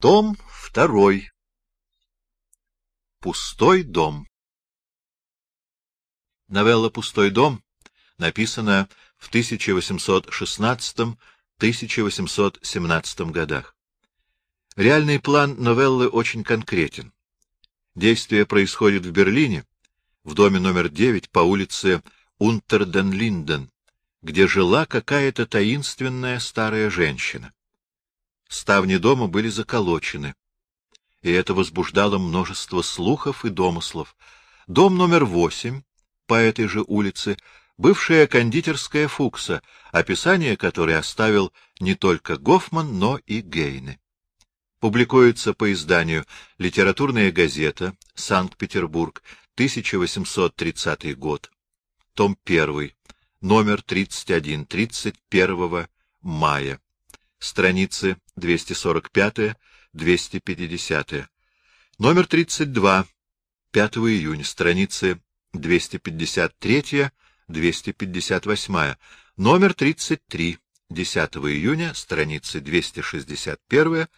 Том второй. Пустой дом. Новелла «Пустой дом» написана в 1816-1817 годах. Реальный план новеллы очень конкретен. Действие происходит в Берлине, в доме номер 9 по улице Унтерден-Линден, где жила какая-то таинственная старая женщина. Ставни дома были заколочены, и это возбуждало множество слухов и домыслов. Дом номер восемь по этой же улице бывшая кондитерская Фукса, описание которой оставил не только Гофман, но и Гейне. Публикуется по изданию «Литературная газета», Санкт-Петербург, 1830 год, том 1, номер 31, 31 мая, страницы 245-250, номер 32, 5 июня, страницы 253-258, номер 33, 10 июня, страницы 261-264.